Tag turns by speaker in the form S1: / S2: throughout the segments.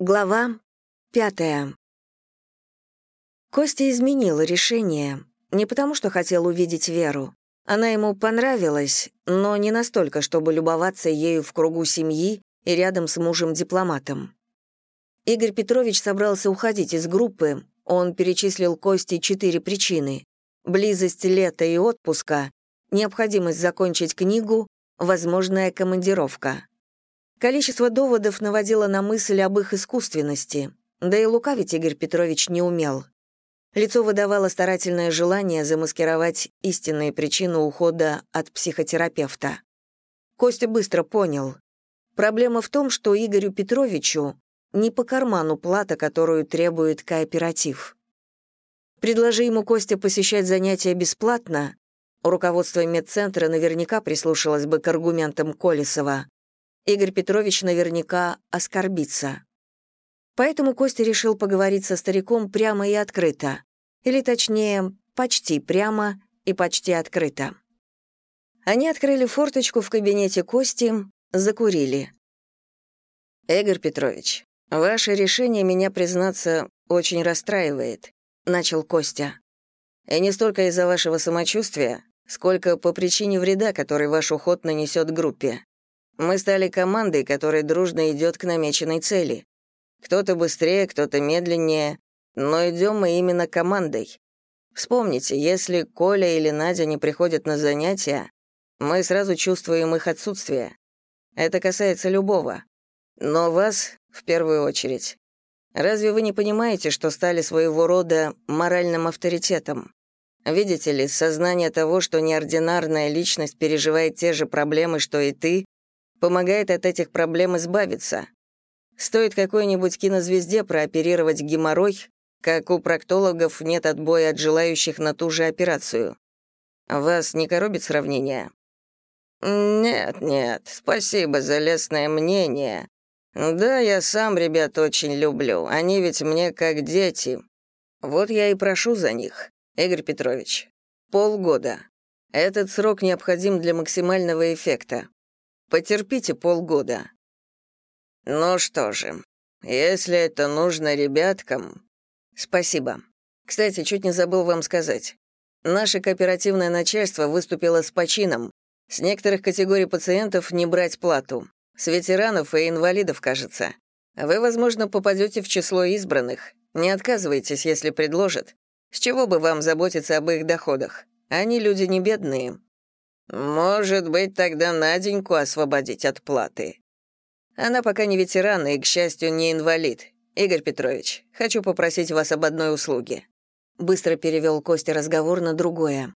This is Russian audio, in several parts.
S1: Глава пятая. Костя изменил решение, не потому что хотел увидеть Веру. Она ему понравилась, но не настолько, чтобы любоваться ею в кругу семьи и рядом с мужем-дипломатом. Игорь Петрович собрался уходить из группы, он перечислил Косте четыре причины. Близость лета и отпуска, необходимость закончить книгу, возможная командировка. Количество доводов наводило на мысль об их искусственности, да и лукавить Игорь Петрович не умел. Лицо выдавало старательное желание замаскировать истинные причины ухода от психотерапевта. Костя быстро понял. Проблема в том, что Игорю Петровичу не по карману плата, которую требует кооператив. Предложи ему Костя посещать занятия бесплатно, руководство медцентра наверняка прислушалось бы к аргументам Колесова, Игорь Петрович наверняка оскорбится. Поэтому Костя решил поговорить со стариком прямо и открыто. Или точнее, почти прямо и почти открыто. Они открыли форточку в кабинете Кости, закурили. «Игорь Петрович, ваше решение меня, признаться, очень расстраивает», — начал Костя. «И не столько из-за вашего самочувствия, сколько по причине вреда, который ваш уход нанесет группе. Мы стали командой, которая дружно идет к намеченной цели. Кто-то быстрее, кто-то медленнее, но идем мы именно командой. Вспомните, если Коля или Надя не приходят на занятия, мы сразу чувствуем их отсутствие. Это касается любого. Но вас в первую очередь. Разве вы не понимаете, что стали своего рода моральным авторитетом? Видите ли, сознание того, что неординарная личность переживает те же проблемы, что и ты, помогает от этих проблем избавиться. Стоит какой-нибудь кинозвезде прооперировать геморрой, как у проктологов нет отбоя от желающих на ту же операцию. Вас не коробит сравнение? Нет, нет, спасибо за лестное мнение. Да, я сам ребят очень люблю, они ведь мне как дети. Вот я и прошу за них, Игорь Петрович. Полгода. Этот срок необходим для максимального эффекта. Потерпите полгода». «Ну что же, если это нужно ребяткам...» «Спасибо. Кстати, чуть не забыл вам сказать. Наше кооперативное начальство выступило с почином. С некоторых категорий пациентов не брать плату. С ветеранов и инвалидов, кажется. Вы, возможно, попадете в число избранных. Не отказывайтесь, если предложат. С чего бы вам заботиться об их доходах? Они люди не бедные, «Может быть, тогда Наденьку освободить от платы?» «Она пока не ветеран и, к счастью, не инвалид. Игорь Петрович, хочу попросить вас об одной услуге». Быстро перевел Костя разговор на другое.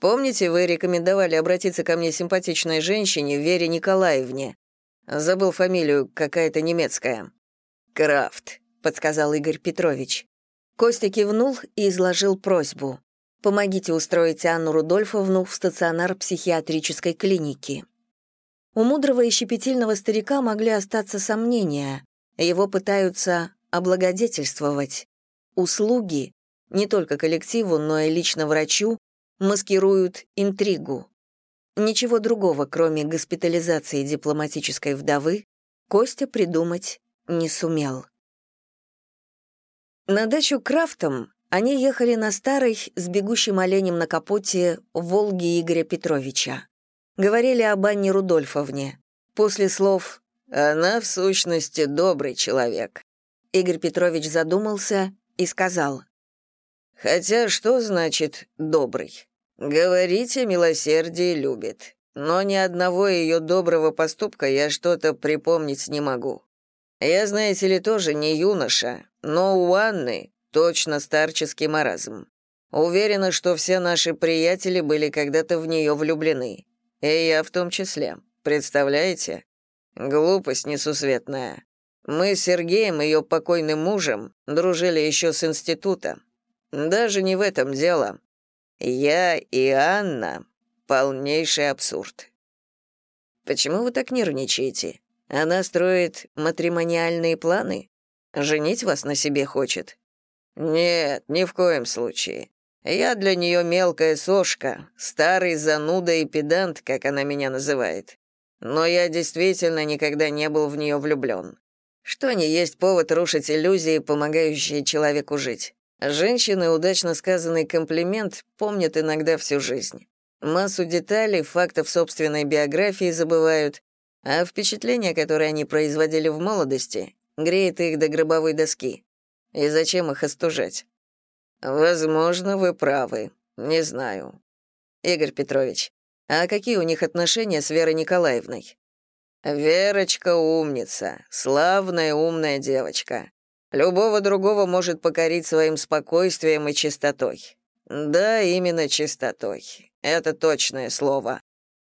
S1: «Помните, вы рекомендовали обратиться ко мне симпатичной женщине, Вере Николаевне? Забыл фамилию, какая-то немецкая». «Крафт», — подсказал Игорь Петрович. Костя кивнул и изложил просьбу. Помогите устроить Анну Рудольфовну в стационар психиатрической клиники. У мудрого и щепетильного старика могли остаться сомнения. Его пытаются облагодетельствовать. Услуги, не только коллективу, но и лично врачу, маскируют интригу. Ничего другого, кроме госпитализации дипломатической вдовы, Костя придумать не сумел. На дачу Крафтом они ехали на старой, с бегущим оленем на капоте, «Волге» Игоря Петровича. Говорили об Анне Рудольфовне. После слов «Она, в сущности, добрый человек». Игорь Петрович задумался и сказал «Хотя что значит «добрый»? Говорите, милосердие любит, но ни одного ее доброго поступка я что-то припомнить не могу. Я, знаете ли, тоже не юноша, но у Анны Точно старческий маразм. Уверена, что все наши приятели были когда-то в нее влюблены. И я в том числе. Представляете? Глупость несусветная. Мы с Сергеем, ее покойным мужем, дружили еще с института. Даже не в этом дело. Я и Анна — полнейший абсурд. Почему вы так нервничаете? Она строит матримониальные планы? Женить вас на себе хочет? «Нет, ни в коем случае. Я для нее мелкая сошка, старый зануда и педант, как она меня называет. Но я действительно никогда не был в нее влюблен. Что не есть повод рушить иллюзии, помогающие человеку жить. Женщины удачно сказанный комплимент помнят иногда всю жизнь. Массу деталей, фактов собственной биографии забывают, а впечатления, которые они производили в молодости, греет их до гробовой доски. И зачем их остужать? Возможно, вы правы. Не знаю. Игорь Петрович, а какие у них отношения с Верой Николаевной? Верочка умница, славная умная девочка. Любого другого может покорить своим спокойствием и чистотой. Да, именно чистотой. Это точное слово.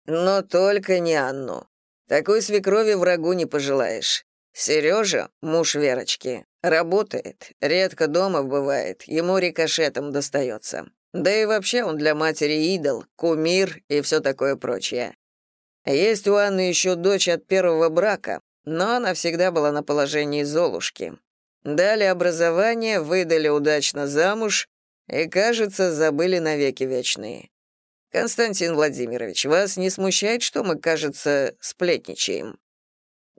S1: Но только не Анну. Такой свекрови врагу не пожелаешь. Сережа, муж Верочки, работает, редко дома бывает, ему рикошетом достается. Да и вообще он для матери идол, кумир и все такое прочее. Есть у Анны еще дочь от первого брака, но она всегда была на положении Золушки. Дали образование, выдали удачно замуж и, кажется, забыли навеки вечные. Константин Владимирович, вас не смущает, что мы, кажется, сплетничаем?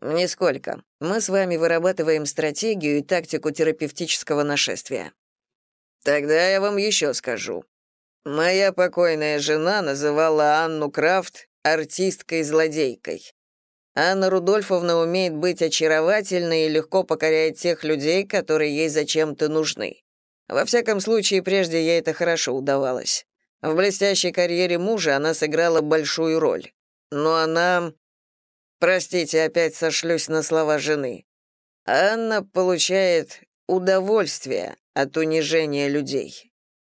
S1: Нисколько. Мы с вами вырабатываем стратегию и тактику терапевтического нашествия. Тогда я вам еще скажу. Моя покойная жена называла Анну Крафт артисткой-злодейкой. Анна Рудольфовна умеет быть очаровательной и легко покоряет тех людей, которые ей зачем-то нужны. Во всяком случае, прежде ей это хорошо удавалось. В блестящей карьере мужа она сыграла большую роль. Но она... Простите, опять сошлюсь на слова жены. Анна получает удовольствие от унижения людей.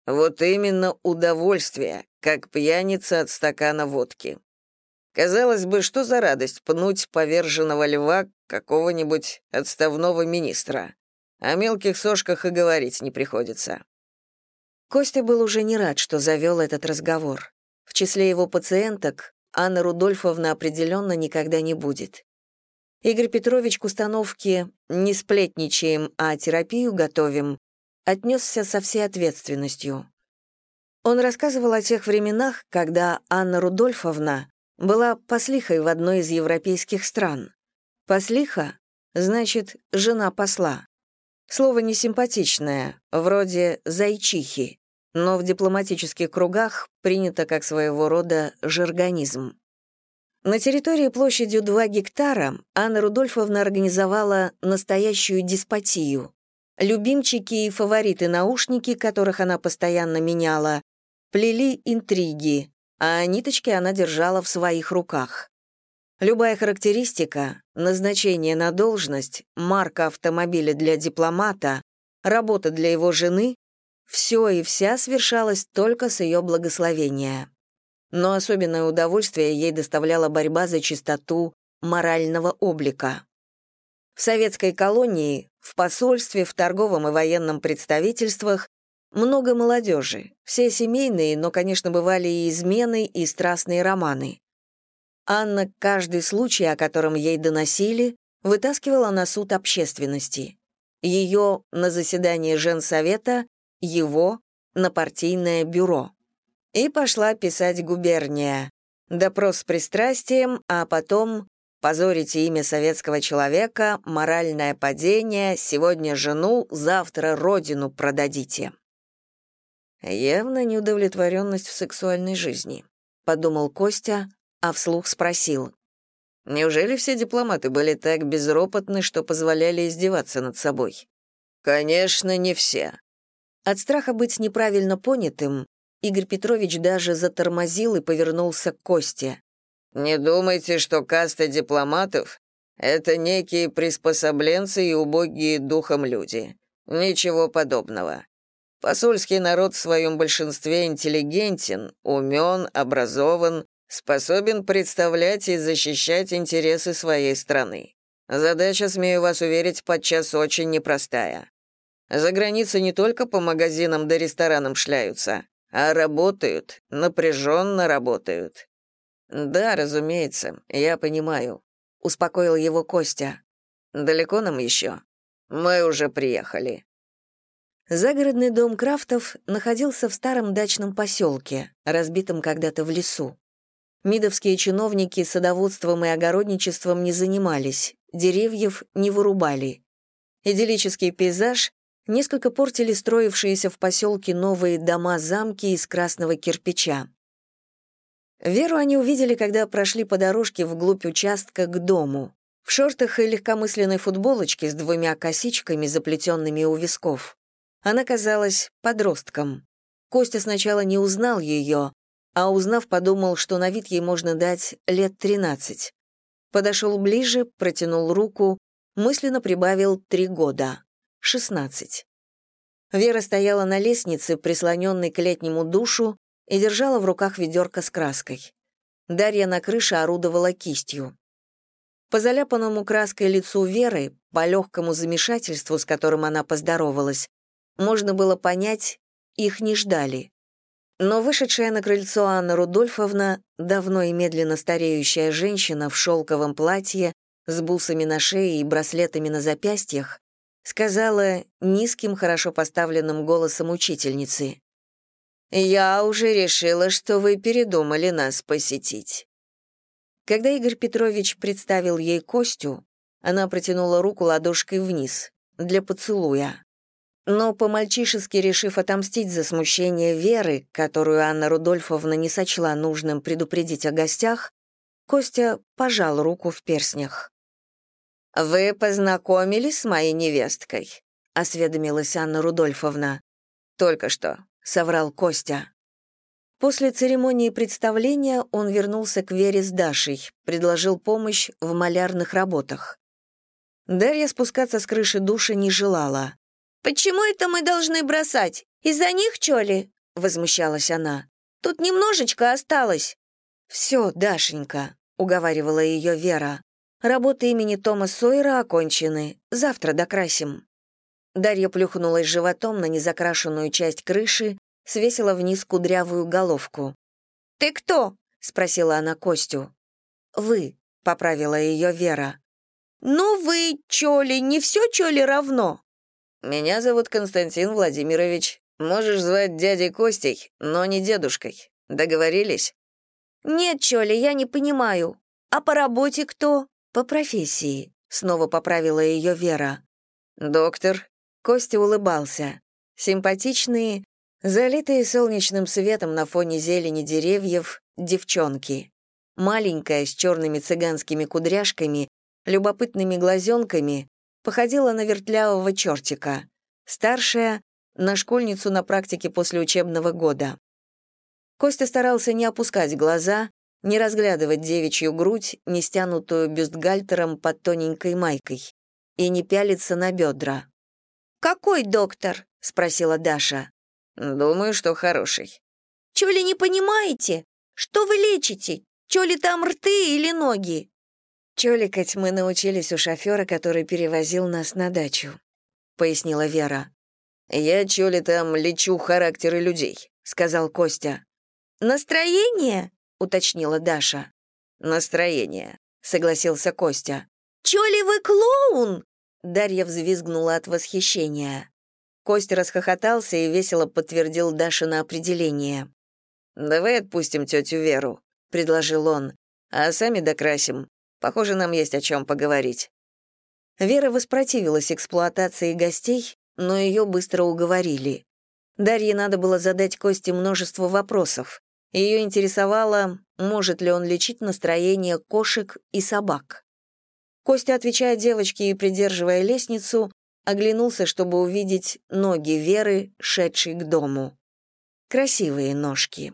S1: Вот именно удовольствие, как пьяница от стакана водки. Казалось бы, что за радость пнуть поверженного льва какого-нибудь отставного министра. О мелких сошках и говорить не приходится. Костя был уже не рад, что завел этот разговор. В числе его пациенток Анна Рудольфовна определенно никогда не будет. Игорь Петрович к установке «не сплетничаем, а терапию готовим» отнесся со всей ответственностью. Он рассказывал о тех временах, когда Анна Рудольфовна была послихой в одной из европейских стран. Послиха — значит «жена посла». Слово несимпатичное, вроде «зайчихи», но в дипломатических кругах принято как своего рода жаргонизм. На территории площадью 2 гектара Анна Рудольфовна организовала настоящую деспотию. Любимчики и фавориты-наушники, которых она постоянно меняла, плели интриги, а ниточки она держала в своих руках. Любая характеристика, назначение на должность, марка автомобиля для дипломата, работа для его жены — все и вся свершалось только с ее благословения. Но особенное удовольствие ей доставляла борьба за чистоту морального облика. В советской колонии, в посольстве, в торговом и военном представительствах много молодежи, все семейные, но, конечно, бывали и измены, и страстные романы. Анна каждый случай, о котором ей доносили, вытаскивала на суд общественности. Ее на заседание женсовета, его на партийное бюро. И пошла писать губерния. Допрос с пристрастием, а потом позорите имя советского человека, моральное падение, сегодня жену, завтра родину продадите. Явно неудовлетворенность в сексуальной жизни, подумал Костя, а вслух спросил. Неужели все дипломаты были так безропотны, что позволяли издеваться над собой? Конечно, не все. От страха быть неправильно понятым, Игорь Петрович даже затормозил и повернулся к Косте. «Не думайте, что каста дипломатов — это некие приспособленцы и убогие духом люди. Ничего подобного. Посольский народ в своем большинстве интеллигентен, умен, образован, способен представлять и защищать интересы своей страны. Задача, смею вас уверить, подчас очень непростая. За границей не только по магазинам да ресторанам шляются, а работают, напряженно работают. Да, разумеется, я понимаю, успокоил его Костя. Далеко нам еще? Мы уже приехали. Загородный дом Крафтов находился в старом дачном поселке, разбитом когда-то в лесу. Мидовские чиновники садоводством и огородничеством не занимались, деревьев не вырубали. Идиллический пейзаж несколько портили строившиеся в поселке новые дома-замки из красного кирпича. Веру они увидели, когда прошли по дорожке вглубь участка к дому. В шортах и легкомысленной футболочке с двумя косичками, заплетенными у висков. Она казалась подростком. Костя сначала не узнал ее, а узнав, подумал, что на вид ей можно дать лет тринадцать. Подошел ближе, протянул руку, мысленно прибавил три года. Шестнадцать. Вера стояла на лестнице, прислоненной к летнему душу, и держала в руках ведерко с краской. Дарья на крыше орудовала кистью. По заляпанному краской лицу Веры, по легкому замешательству, с которым она поздоровалась, можно было понять, их не ждали. Но вышедшая на крыльцо Анна Рудольфовна, давно и медленно стареющая женщина в шелковом платье, с бусами на шее и браслетами на запястьях, сказала низким, хорошо поставленным голосом учительницы. «Я уже решила, что вы передумали нас посетить». Когда Игорь Петрович представил ей Костю, она протянула руку ладошкой вниз, для поцелуя. Но, по-мальчишески решив отомстить за смущение Веры, которую Анна Рудольфовна не сочла нужным предупредить о гостях, Костя пожал руку в перстнях. «Вы познакомились с моей невесткой?» — осведомилась Анна Рудольфовна. «Только что», — соврал Костя. После церемонии представления он вернулся к Вере с Дашей, предложил помощь в малярных работах. Дарья спускаться с крыши души не желала. «Почему это мы должны бросать? Из-за них, чё ли?» — возмущалась она. «Тут немножечко осталось». «Все, Дашенька», — уговаривала ее Вера. «Работы имени Тома Сойера окончены. Завтра докрасим». Дарья плюхнулась животом на незакрашенную часть крыши, свесила вниз кудрявую головку. «Ты кто?» — спросила она Костю. «Вы», — поправила ее Вера. «Ну вы, чё ли, не все чё ли равно?» «Меня зовут Константин Владимирович. Можешь звать дядей Костей, но не дедушкой. Договорились?» «Нет, Чоли, я не понимаю. А по работе кто?» «По профессии», — снова поправила ее Вера. «Доктор». Костя улыбался. Симпатичные, залитые солнечным светом на фоне зелени деревьев, девчонки. Маленькая, с черными цыганскими кудряшками, любопытными глазенками, походила на вертлявого чертика. Старшая — на школьницу на практике после учебного года. Костя старался не опускать глаза, не разглядывать девичью грудь, не стянутую бюстгальтером под тоненькой майкой, и не пялиться на бедра. «Какой доктор?» — спросила Даша. «Думаю, что хороший». «Чё ли не понимаете? Что вы лечите? Чё ли там рты или ноги?» «Чоликать мы научились у шофера, который перевозил нас на дачу», — пояснила Вера. «Я, чоли, там лечу характеры людей», — сказал Костя. «Настроение?» — уточнила Даша. «Настроение», — согласился Костя. «Чоли вы клоун?» Дарья взвизгнула от восхищения. Костя расхохотался и весело подтвердил Даше на определение. «Давай отпустим тетю Веру», — предложил он, «а сами докрасим. Похоже, нам есть о чем поговорить». Вера воспротивилась эксплуатации гостей, но ее быстро уговорили. Дарье надо было задать Косте множество вопросов. Ее интересовало, может ли он лечить настроение кошек и собак. Костя, отвечая девочке и придерживая лестницу, оглянулся, чтобы увидеть ноги Веры, шедшей к дому. Красивые ножки.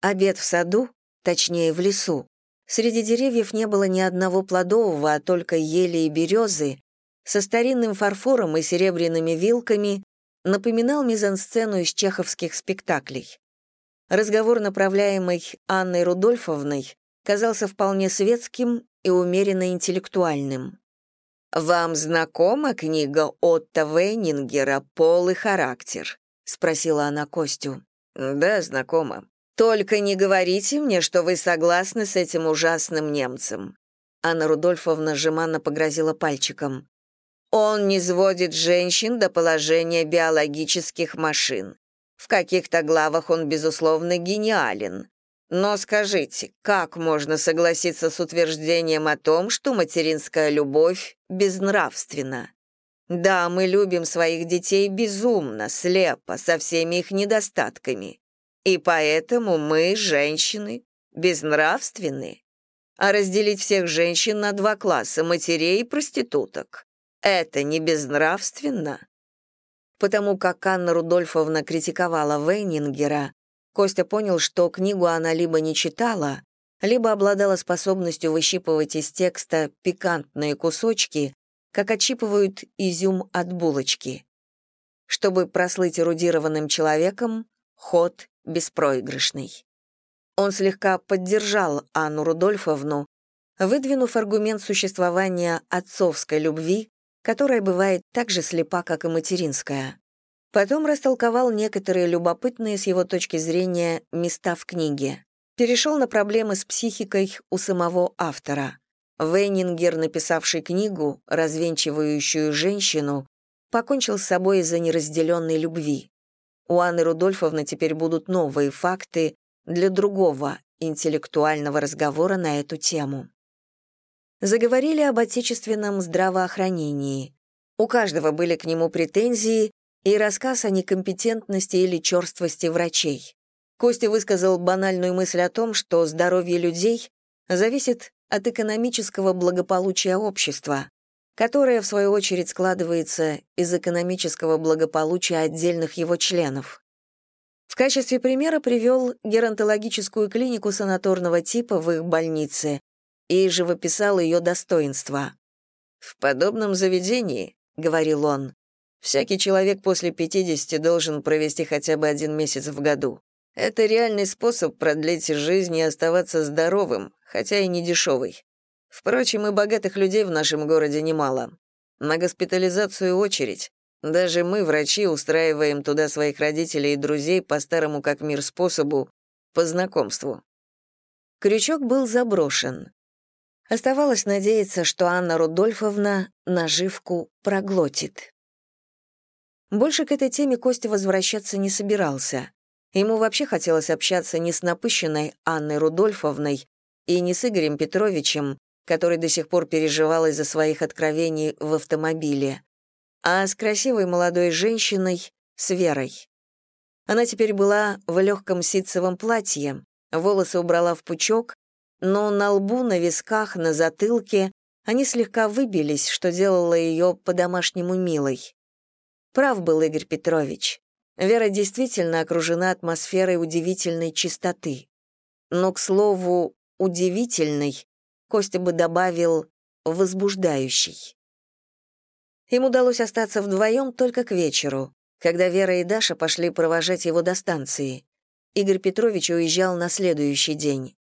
S1: Обед в саду, точнее в лесу, Среди деревьев не было ни одного плодового, а только ели и березы, со старинным фарфором и серебряными вилками напоминал мизансцену из чеховских спектаклей. Разговор, направляемый Анной Рудольфовной, казался вполне светским и умеренно интеллектуальным. «Вам знакома книга Отто Вейнингера «Пол и характер»?» — спросила она Костю. «Да, знакома. «Только не говорите мне, что вы согласны с этим ужасным немцем». Анна Рудольфовна жеманно погрозила пальчиком. «Он не сводит женщин до положения биологических машин. В каких-то главах он, безусловно, гениален. Но скажите, как можно согласиться с утверждением о том, что материнская любовь безнравственна? Да, мы любим своих детей безумно, слепо, со всеми их недостатками. И поэтому мы, женщины, безнравственны. А разделить всех женщин на два класса, матерей и проституток, это не безнравственно? Потому как Анна Рудольфовна критиковала Вейнингера, Костя понял, что книгу она либо не читала, либо обладала способностью выщипывать из текста пикантные кусочки, как отщипывают изюм от булочки. Чтобы прослыть эрудированным человеком, ход беспроигрышный. Он слегка поддержал Анну Рудольфовну, выдвинув аргумент существования отцовской любви, которая бывает так же слепа, как и материнская. Потом растолковал некоторые любопытные с его точки зрения места в книге. Перешел на проблемы с психикой у самого автора. Вейнингер, написавший книгу, развенчивающую женщину, покончил с собой из-за неразделенной любви. У Анны Рудольфовны теперь будут новые факты для другого интеллектуального разговора на эту тему. Заговорили об отечественном здравоохранении. У каждого были к нему претензии, и рассказ о некомпетентности или черствости врачей. Костя высказал банальную мысль о том, что здоровье людей зависит от экономического благополучия общества, которое, в свою очередь, складывается из экономического благополучия отдельных его членов. В качестве примера привел геронтологическую клинику санаторного типа в их больнице и живописал ее достоинства. «В подобном заведении, — говорил он, Всякий человек после 50 должен провести хотя бы один месяц в году. Это реальный способ продлить жизнь и оставаться здоровым, хотя и не дешевый. Впрочем, и богатых людей в нашем городе немало. На госпитализацию очередь. Даже мы, врачи, устраиваем туда своих родителей и друзей по старому как мир способу, по знакомству. Крючок был заброшен. Оставалось надеяться, что Анна Рудольфовна наживку проглотит. Больше к этой теме Костя возвращаться не собирался. Ему вообще хотелось общаться не с напыщенной Анной Рудольфовной и не с Игорем Петровичем, который до сих пор переживал из-за своих откровений в автомобиле, а с красивой молодой женщиной, с Верой. Она теперь была в легком ситцевом платье, волосы убрала в пучок, но на лбу, на висках, на затылке они слегка выбились, что делало ее по-домашнему милой. Прав был Игорь Петрович. Вера действительно окружена атмосферой удивительной чистоты. Но, к слову, удивительной Костя бы добавил возбуждающий. Им удалось остаться вдвоем только к вечеру, когда Вера и Даша пошли провожать его до станции. Игорь Петрович уезжал на следующий день.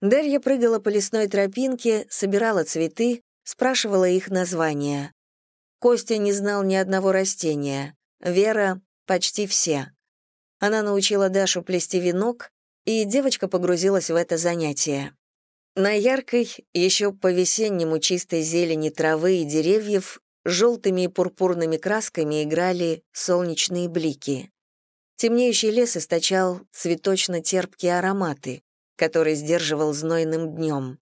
S1: Дарья прыгала по лесной тропинке, собирала цветы, спрашивала их названия. Костя не знал ни одного растения, Вера — почти все. Она научила Дашу плести венок, и девочка погрузилась в это занятие. На яркой, еще по-весеннему чистой зелени травы и деревьев желтыми и пурпурными красками играли солнечные блики. Темнеющий лес источал цветочно-терпкие ароматы, которые сдерживал знойным днем.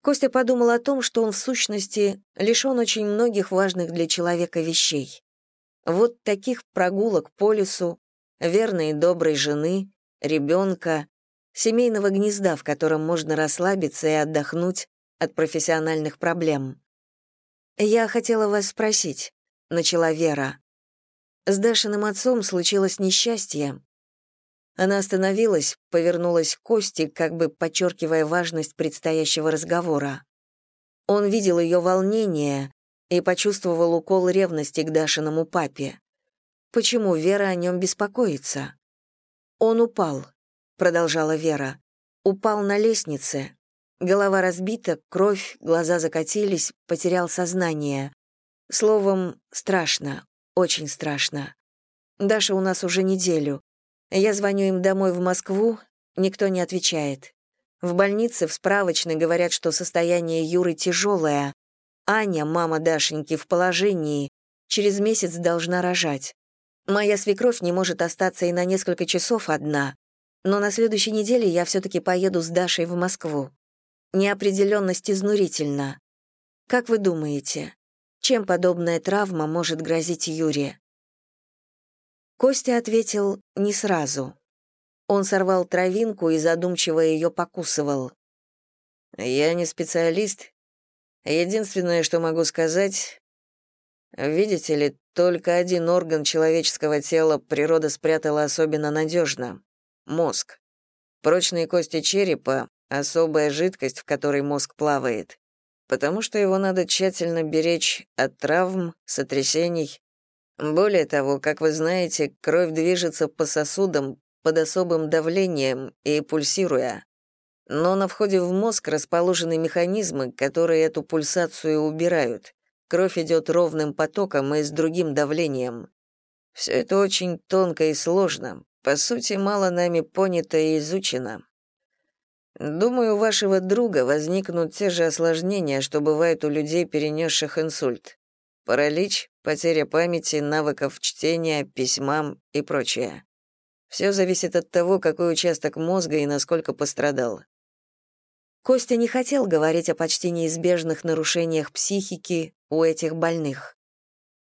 S1: Костя подумал о том, что он в сущности лишен очень многих важных для человека вещей. Вот таких прогулок по лесу, верной и доброй жены, ребенка, семейного гнезда, в котором можно расслабиться и отдохнуть от профессиональных проблем. «Я хотела вас спросить», — начала Вера. «С Дашиным отцом случилось несчастье, она остановилась, повернулась к Косте, как бы подчеркивая важность предстоящего разговора. Он видел ее волнение и почувствовал укол ревности к Дашиному папе. Почему Вера о нем беспокоится? «Он упал», — продолжала Вера. «Упал на лестнице. Голова разбита, кровь, глаза закатились, потерял сознание. Словом, страшно, очень страшно. Даша у нас уже неделю. Я звоню им домой в Москву, никто не отвечает. В больнице в справочной говорят, что состояние Юры тяжелое. Аня, мама Дашеньки, в положении, через месяц должна рожать. Моя свекровь не может остаться и на несколько часов одна. но на следующей неделе я все-таки поеду с Дашей в Москву. Неопределенность изнурительна. Как вы думаете, чем подобная травма может грозить Юре? Костя ответил не сразу. Он сорвал травинку и задумчиво ее покусывал. «Я не специалист. Единственное, что могу сказать, видите ли, только один орган человеческого тела природа спрятала особенно надежно — мозг. Прочные кости черепа — особая жидкость, в которой мозг плавает, потому что его надо тщательно беречь от травм, сотрясений. Более того, как вы знаете, кровь движется по сосудам под особым давлением и пульсируя. Но на входе в мозг расположены механизмы, которые эту пульсацию убирают. Кровь идет ровным потоком и с другим давлением. Все это очень тонко и сложно, по сути, мало нами понято и изучено. Думаю, у вашего друга возникнут те же осложнения, что бывают у людей, перенесших инсульт. Паралич, потеря памяти, навыков чтения, письма и прочее. Все зависит от того, какой участок мозга и насколько пострадал. Костя не хотел говорить о почти неизбежных нарушениях психики у этих больных.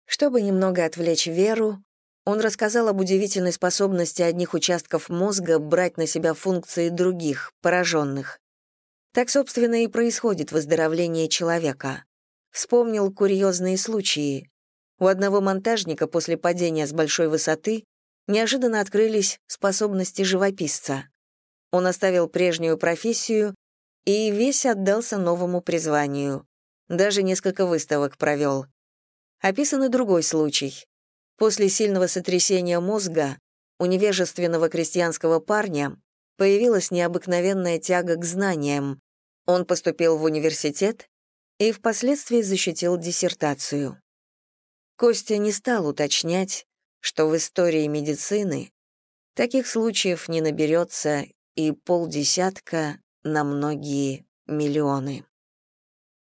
S1: Чтобы немного отвлечь Веру, он рассказал об удивительной способности одних участков мозга брать на себя функции других, пораженных. Так, собственно, и происходит выздоровление человека. Вспомнил курьезные случаи. У одного монтажника после падения с большой высоты неожиданно открылись способности живописца. Он оставил прежнюю профессию и весь отдался новому призванию. Даже несколько выставок провел. Описан и другой случай. После сильного сотрясения мозга у невежественного крестьянского парня появилась необыкновенная тяга к знаниям. Он поступил в университет и впоследствии защитил диссертацию. Костя не стал уточнять, что в истории медицины таких случаев не наберется и полдесятка на многие миллионы.